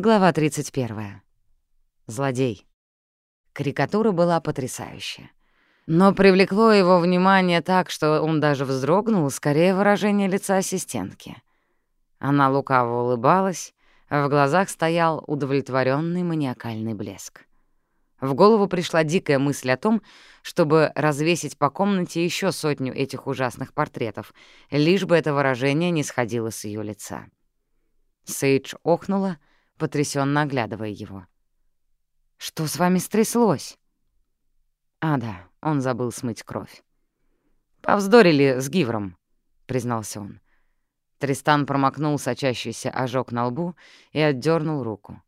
Глава 31. Злодей. Карикатура была потрясающая. Но привлекло его внимание так, что он даже вздрогнул, скорее выражение лица ассистентки. Она лукаво улыбалась, а в глазах стоял удовлетворенный маниакальный блеск. В голову пришла дикая мысль о том, чтобы развесить по комнате еще сотню этих ужасных портретов, лишь бы это выражение не сходило с ее лица. Сейдж охнула, потрясенно оглядывая его. «Что с вами стряслось?» «А, да, он забыл смыть кровь». «Повздорили с Гивром», — признался он. Тристан промокнул сочащийся ожог на лбу и отдернул руку.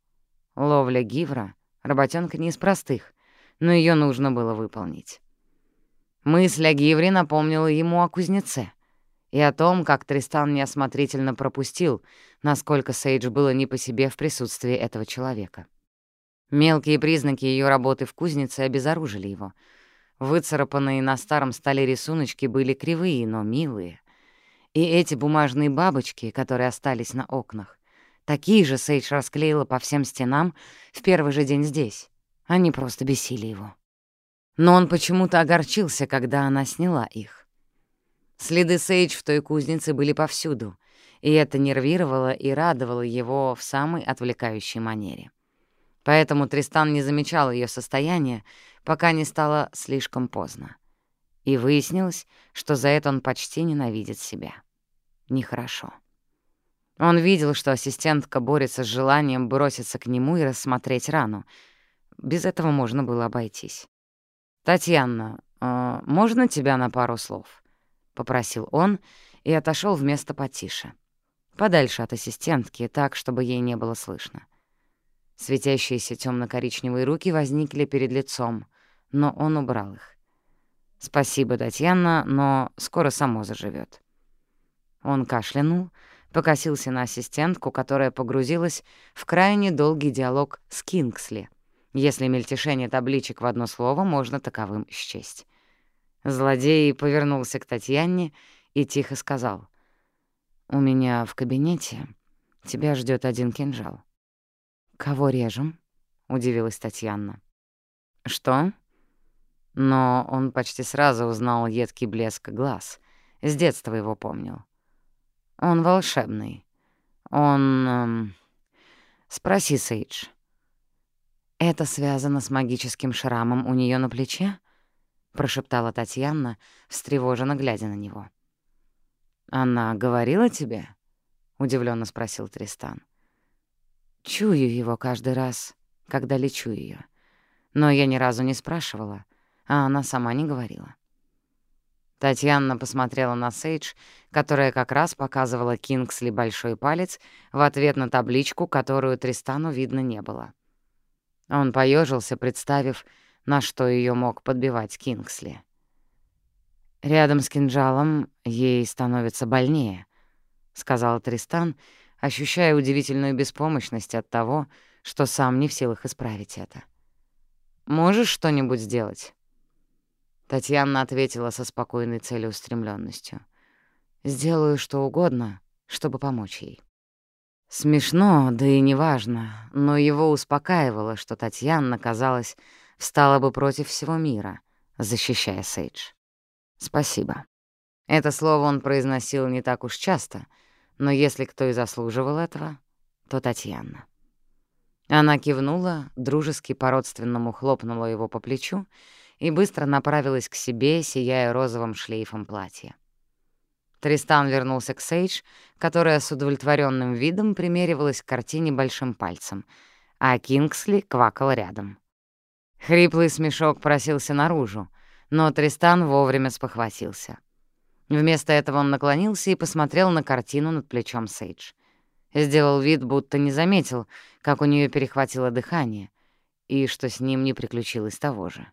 Ловля Гивра — работенка не из простых, но ее нужно было выполнить. Мысль о Гивре напомнила ему о кузнеце и о том, как Тристан неосмотрительно пропустил, насколько Сейдж было не по себе в присутствии этого человека. Мелкие признаки ее работы в кузнице обезоружили его. Выцарапанные на старом столе рисуночки были кривые, но милые. И эти бумажные бабочки, которые остались на окнах, такие же Сейдж расклеила по всем стенам в первый же день здесь. Они просто бесили его. Но он почему-то огорчился, когда она сняла их. Следы Сейдж в той кузнице были повсюду, и это нервировало и радовало его в самой отвлекающей манере. Поэтому Тристан не замечал ее состояние, пока не стало слишком поздно. И выяснилось, что за это он почти ненавидит себя. Нехорошо. Он видел, что ассистентка борется с желанием броситься к нему и рассмотреть рану. Без этого можно было обойтись. «Татьяна, э, можно тебя на пару слов?» — попросил он и отошел в место потише. Подальше от ассистентки, так, чтобы ей не было слышно. Светящиеся темно коричневые руки возникли перед лицом, но он убрал их. «Спасибо, Татьяна, но скоро само заживет. Он кашлянул, покосился на ассистентку, которая погрузилась в крайне долгий диалог с Кингсли, если мельтешение табличек в одно слово можно таковым счесть. Злодей повернулся к Татьяне и тихо сказал. «У меня в кабинете тебя ждет один кинжал». «Кого режем?» — удивилась Татьяна. «Что?» Но он почти сразу узнал едкий блеск глаз. С детства его помнил. «Он волшебный. Он...» эм... «Спроси, Сейдж». «Это связано с магическим шрамом у нее на плече?» — прошептала Татьяна, встревоженно глядя на него. «Она говорила тебе?» — удивленно спросил Тристан. «Чую его каждый раз, когда лечу ее, Но я ни разу не спрашивала, а она сама не говорила». Татьяна посмотрела на Сейдж, которая как раз показывала Кингсли большой палец в ответ на табличку, которую Тристану видно не было. Он поежился, представив, на что ее мог подбивать Кингсли. «Рядом с кинжалом ей становится больнее», — сказал Тристан, ощущая удивительную беспомощность от того, что сам не в силах исправить это. «Можешь что-нибудь сделать?» Татьяна ответила со спокойной целеустремленностью. «Сделаю что угодно, чтобы помочь ей». Смешно, да и неважно, но его успокаивало, что Татьяна казалась встала бы против всего мира, защищая Сейдж. Спасибо. Это слово он произносил не так уж часто, но если кто и заслуживал этого, то Татьяна. Она кивнула, дружески по-родственному хлопнула его по плечу и быстро направилась к себе, сияя розовым шлейфом платья. Тристан вернулся к Сейдж, которая с удовлетворенным видом примеривалась к картине большим пальцем, а Кингсли квакал рядом. Хриплый смешок просился наружу, но Тристан вовремя спохватился. Вместо этого он наклонился и посмотрел на картину над плечом Сейдж. Сделал вид, будто не заметил, как у нее перехватило дыхание, и что с ним не приключилось того же.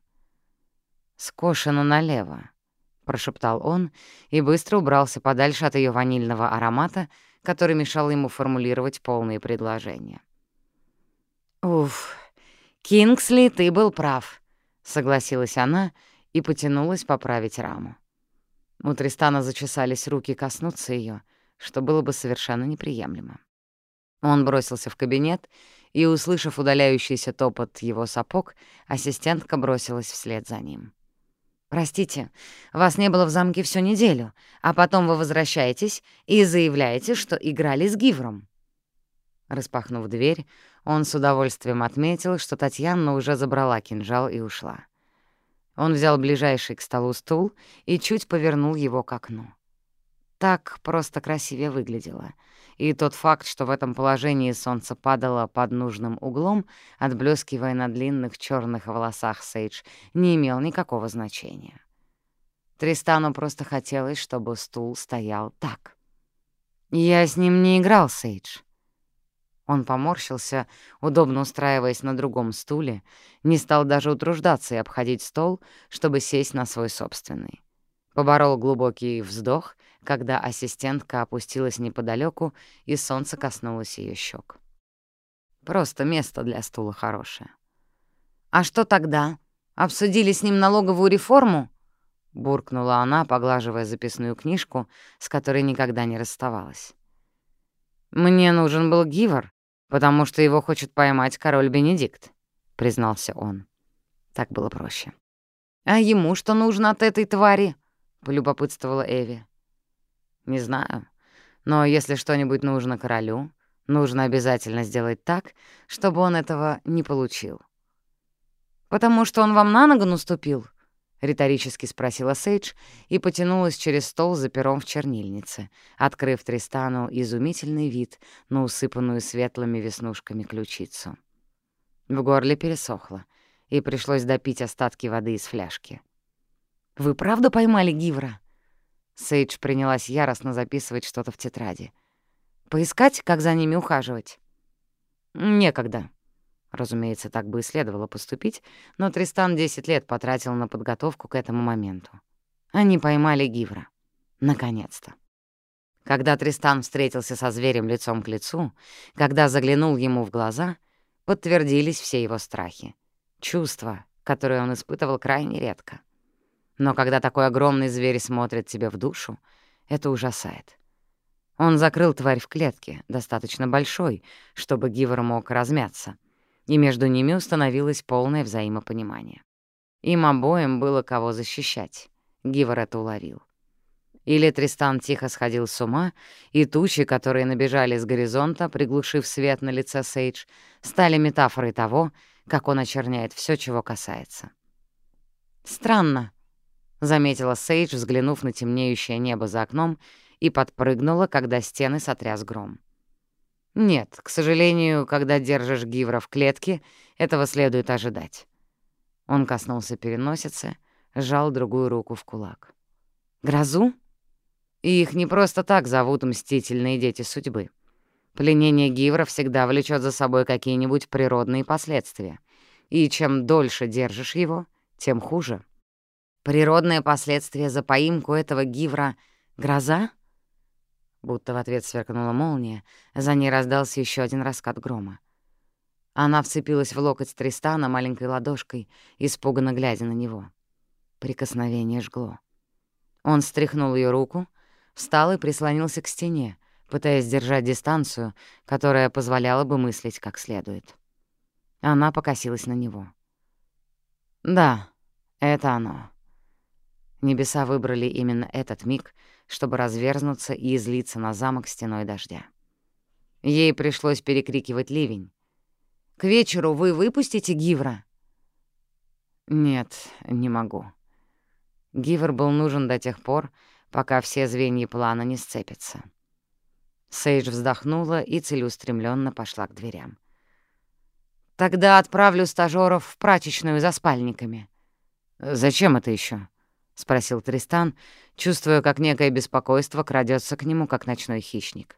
«Скошено налево», — прошептал он и быстро убрался подальше от ее ванильного аромата, который мешал ему формулировать полные предложения. «Уф, «Кингсли, ты был прав», — согласилась она и потянулась поправить раму. У Тристана зачесались руки коснуться ее, что было бы совершенно неприемлемо. Он бросился в кабинет и, услышав удаляющийся топот его сапог, ассистентка бросилась вслед за ним. «Простите, вас не было в замке всю неделю, а потом вы возвращаетесь и заявляете, что играли с Гивром». Распахнув дверь, он с удовольствием отметил, что Татьяна уже забрала кинжал и ушла. Он взял ближайший к столу стул и чуть повернул его к окну. Так просто красивее выглядело. И тот факт, что в этом положении солнце падало под нужным углом, отблескивая на длинных черных волосах Сейдж, не имел никакого значения. Тристану просто хотелось, чтобы стул стоял так. «Я с ним не играл, Сейдж». Он поморщился, удобно устраиваясь на другом стуле, не стал даже утруждаться и обходить стол, чтобы сесть на свой собственный. Поборол глубокий вздох когда ассистентка опустилась неподалеку, и солнце коснулось ее щек. Просто место для стула хорошее. «А что тогда? Обсудили с ним налоговую реформу?» — буркнула она, поглаживая записную книжку, с которой никогда не расставалась. «Мне нужен был Гивор, потому что его хочет поймать король Бенедикт», — признался он. Так было проще. «А ему что нужно от этой твари?» — полюбопытствовала Эви. Не знаю. Но если что-нибудь нужно королю, нужно обязательно сделать так, чтобы он этого не получил. «Потому что он вам на ногу наступил?» — риторически спросила Сейдж и потянулась через стол за пером в чернильнице, открыв Тристану изумительный вид на усыпанную светлыми веснушками ключицу. В горле пересохло, и пришлось допить остатки воды из фляжки. «Вы правда поймали Гивра?» Сейдж принялась яростно записывать что-то в тетради. «Поискать, как за ними ухаживать?» «Некогда». Разумеется, так бы и следовало поступить, но Тристан 10 лет потратил на подготовку к этому моменту. Они поймали Гивра. Наконец-то. Когда Тристан встретился со зверем лицом к лицу, когда заглянул ему в глаза, подтвердились все его страхи. Чувства, которые он испытывал крайне редко. Но когда такой огромный зверь смотрит тебе в душу, это ужасает. Он закрыл тварь в клетке, достаточно большой, чтобы Гивер мог размяться, и между ними установилось полное взаимопонимание. Им обоим было кого защищать. Гивер это уловил. Или Тристан тихо сходил с ума, и тучи, которые набежали с горизонта, приглушив свет на лице Сейдж, стали метафорой того, как он очерняет все, чего касается. «Странно», — заметила Сейдж, взглянув на темнеющее небо за окном, и подпрыгнула, когда стены сотряс гром. «Нет, к сожалению, когда держишь гивра в клетке, этого следует ожидать». Он коснулся переносицы, сжал другую руку в кулак. «Грозу?» И их не просто так зовут «мстительные дети судьбы». Пленение гивра всегда влечет за собой какие-нибудь природные последствия. И чем дольше держишь его, тем хуже. Природное последствие за поимку этого гивра — гроза? Будто в ответ сверкнула молния, за ней раздался еще один раскат грома. Она вцепилась в локоть Тристана маленькой ладошкой, испуганно глядя на него. Прикосновение жгло. Он стряхнул ее руку, встал и прислонился к стене, пытаясь держать дистанцию, которая позволяла бы мыслить как следует. Она покосилась на него. «Да, это оно». Небеса выбрали именно этот миг, чтобы разверзнуться и излиться на замок стеной дождя. Ей пришлось перекрикивать ливень. «К вечеру вы выпустите Гивра?» «Нет, не могу». Гивер был нужен до тех пор, пока все звенья плана не сцепятся. Сейдж вздохнула и целеустремленно пошла к дверям. «Тогда отправлю стажёров в прачечную за спальниками». «Зачем это еще? — спросил Тристан, чувствуя, как некое беспокойство крадется к нему, как ночной хищник.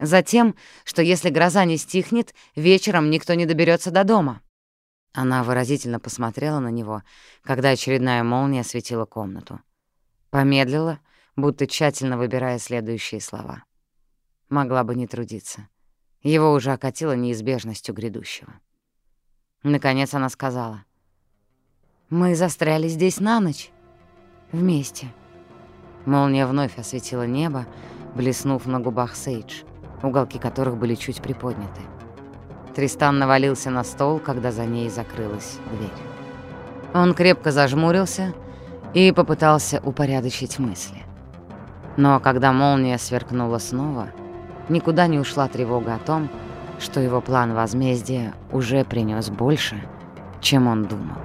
«Затем, что если гроза не стихнет, вечером никто не доберется до дома». Она выразительно посмотрела на него, когда очередная молния осветила комнату. Помедлила, будто тщательно выбирая следующие слова. Могла бы не трудиться. Его уже окатило неизбежностью грядущего. Наконец она сказала. «Мы застряли здесь на ночь» вместе. Молния вновь осветила небо, блеснув на губах Сейдж, уголки которых были чуть приподняты. Тристан навалился на стол, когда за ней закрылась дверь. Он крепко зажмурился и попытался упорядочить мысли. Но когда молния сверкнула снова, никуда не ушла тревога о том, что его план возмездия уже принес больше, чем он думал.